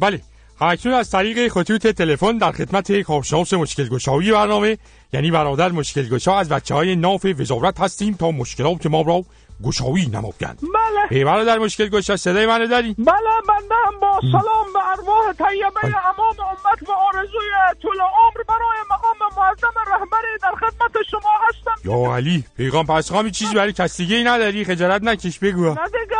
بله. اکنون از طریق خطوط تلفن در خدمت کارشناس مشکل گشایی برنامه یعنی برادر مشکل گشا از بچه های ناف وزارت هستیم تا مشکلات ما را گشایی نمایند بله. ای برادر مشکل گشا صدای منو داری؟ بله بنده هم با سلام به ارواح طیبه امام امت و آرزوی طول عمر برای مقام معظم رهبری در خدمت شما هستم. یا علی پیغام پس خوامی چیزی برای کس دیگه ای نداری؟ خجالت نکش بگو. نه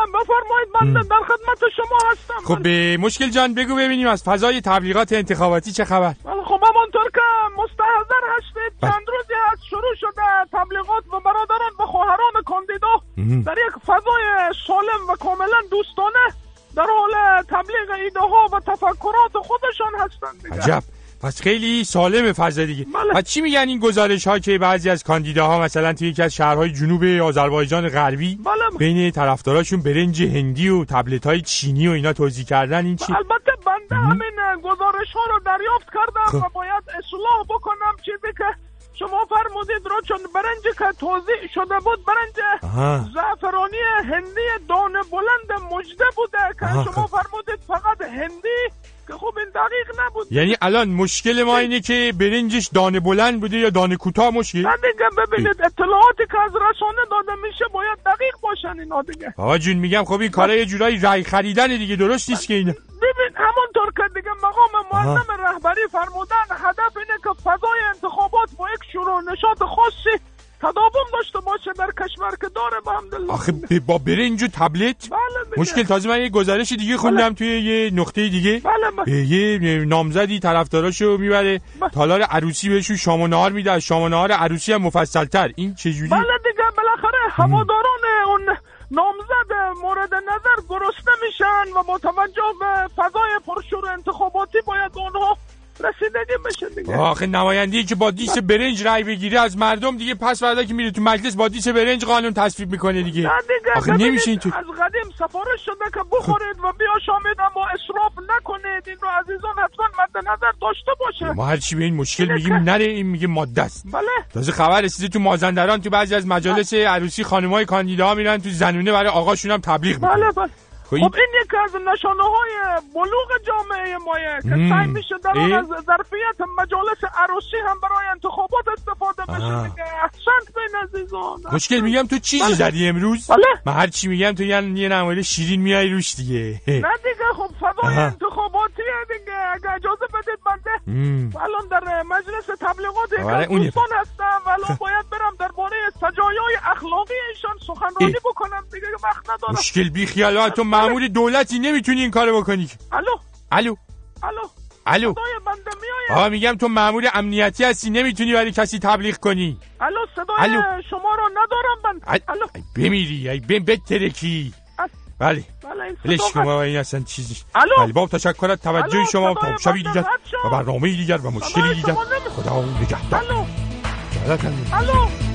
دیگه بفرمایید بنده در خدمت شما هستم. خب به مشکل جان بگو ببینیم از فضای تبلیغات انتخاباتی چه خبر. بله، خب همانطور که مستحضر هستید بله. چند روزی هست شروع شده تبلیغات و برادران و خواهران کاندیدا در یک فضای سالم و کاملا دوستانه در حال تبلیغ ایده ها و تفکرات خودشان هستند. عجب. پس خیلی سالم فضا دیگه بله. و چی میگن این گزارش ها که بعضی از کاندیداها مثلا توی یکی از شهرهای جنوب آذربایجان غربی بله. بین طرفداراشون برنج هندی و تبلت های چینی و اینا توضیح کردن این چی البته بنده همین گزارش ها رو دریافت کردم خب. و باید اصلاح بکنم چیزی که شما فرمودید رو چون برنج که توضیح شده بود برنج. زعفرانی هندی دانه بلند مجده بوده که شما خب. فرمودید فقط هندی که خب این دقیق نبود یعنی الان مشکل ما اینه که برنجش دانه بلند بوده یا دانه کوتاه مشکل نه دیگه ببینید اطلاعاتی که از رسانه داده میشه باید دقیق باشن اینا دیگه بابا جون میگم خب این کارا یه جورایی رای خریدن دیگه درست نیست که اینا ببین همونطور که دیگه مقام معظم رهبری فرمودن تداوم داشته باشه در کشور که داره به حمدالله آخه با برنج و تبلت؟ بله. مشکل تازه من یه گزارش دیگه خوندم توی یه نقطه دیگه. بله بله. یه نامزدی طرفداراشو می‌بره. بله. تالار عروسی بهشون شام و نهار میده. از شام و نهار عروسی هم مفصلتر. این چجوری؟ بله دیگه بالاخره هواداران اون نامزد مورد نظر گرسنه میشن و با توجه به فضای پرشور انتخاباتی باید اونها رسیدگی بشه دیگه. آخه نماینده‌ای که با دیس برنج رای بگیره از مردم دیگه پس فردا که میره تو مجلس با دیس برنج قانون تصویب می‌کنه دیگه. آخه نمیشه اینطور. از قدیم سفارش شده که بخورید و بیاشامید اما اصراف نکنید. این رو عزیزان حتما مد نظر داشته باشه. ما هر چی به این مشکل میگیم نره این میگه ماده است. بله. تازه خبر رسیده تو مازندران تو بعضی از مجالس عروسی خانمای کاندیداها میرن تو زنونه برای آقاشون هم تبلیغ بله می‌کنن. بله این- خب این یکی از نشانه های بلوغ جامعه مایه که. سعی میشه در اه؟ از ظرفیت مجالس عروسی هم برای انتخابات استفاده. بشه دیگه احسنت بین عزیزان مشکل میگم تو چیزی بله. زدی امروز بله من هر چی میگم تو یه یه نمایل شیرین میای روش دیگه نه دیگه خب فضای. انتخاباتیه دیگه اگه اجازه بدید بنده. الان در مجلس تبلیغات یک آره،. دوستان هستم الان باید برم درباره سجایای اخلاقی ایشان سخنرانی. بکنم دیگه وقت ندارم. مشکل بی خیال تو مامور دولتی نمی‌تونی این کارو بکنی. الو؟ الو؟ الو؟ الو؟ آقا میگم تو مامور امنیتی هستی نمی‌تونی برای کسی تبلیغ کنی. الو صدای الو. شما رو ندارم من. الو؟ ای بمیری ای بم بترکی. بله. بله شما این اصلا چیزی. الو. بله با تشکر از توجه شما تا شبی دیگر. و برنامه دیگر و مشکلی دیگر. خدا نگهدار. الو. الو؟